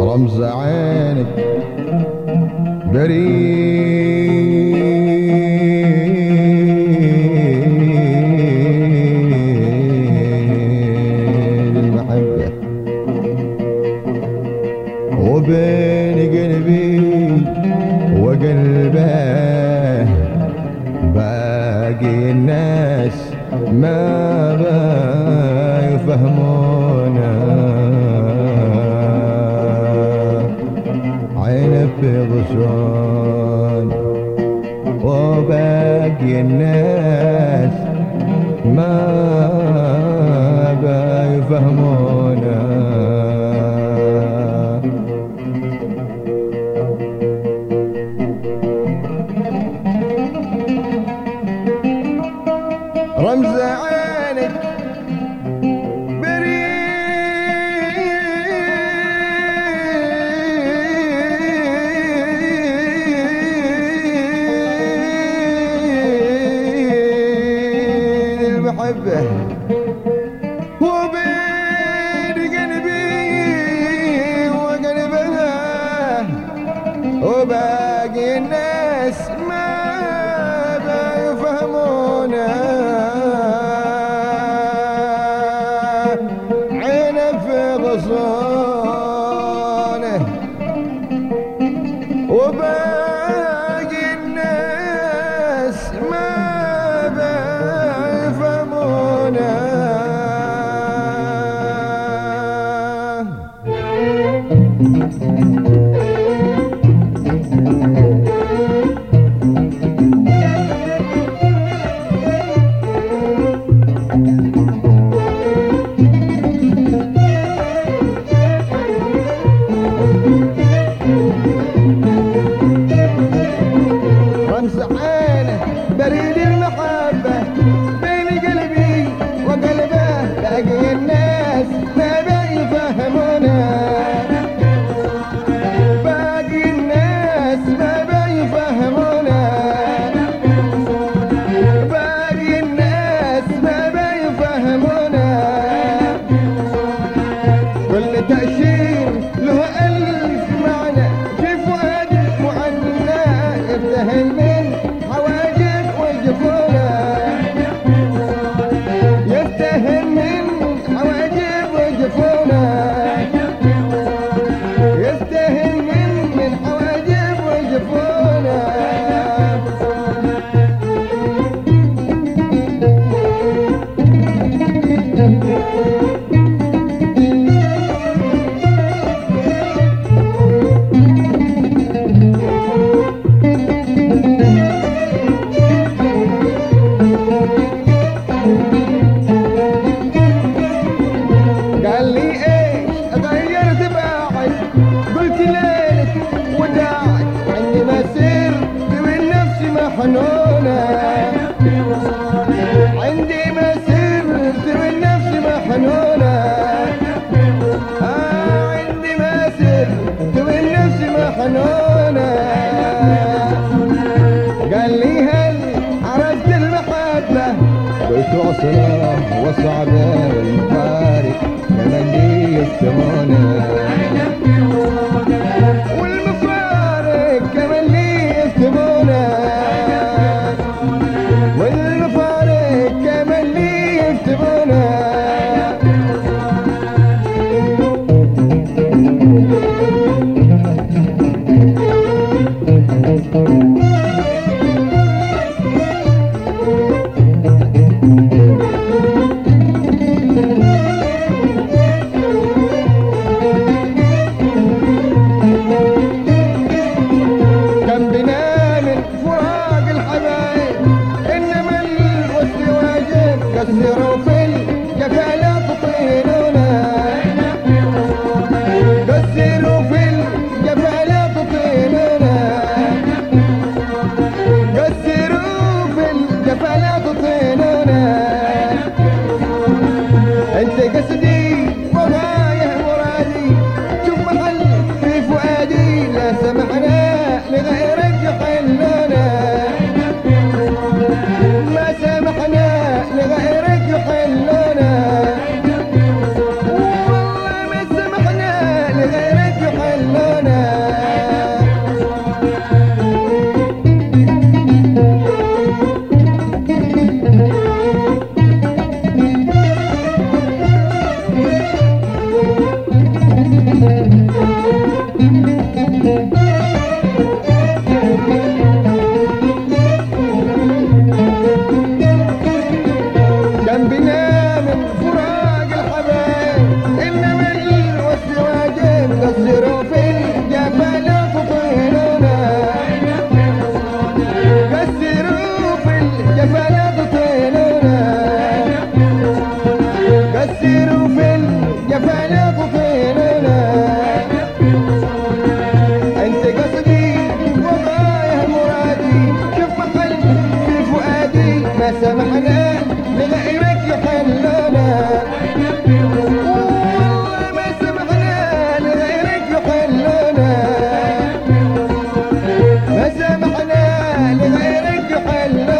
رمز عينك بريد وبين قلبي وقلبه. باقي الناس ما يفهمونا عين في غصون وباقي الناس ما بيفهمونا وباقي الناس ما بيفهمونا. عينه في غصونه وباقي الناس ما بيفهمونا. رمز كل تأشير له ألف معنى. كيف وادك وعنا يبتهل من حواجب وجفونا يبتهل من حواجب وجفونا يبتهل من من حواجب وجفونا قال passado. كسروا في الجفاف لغيرك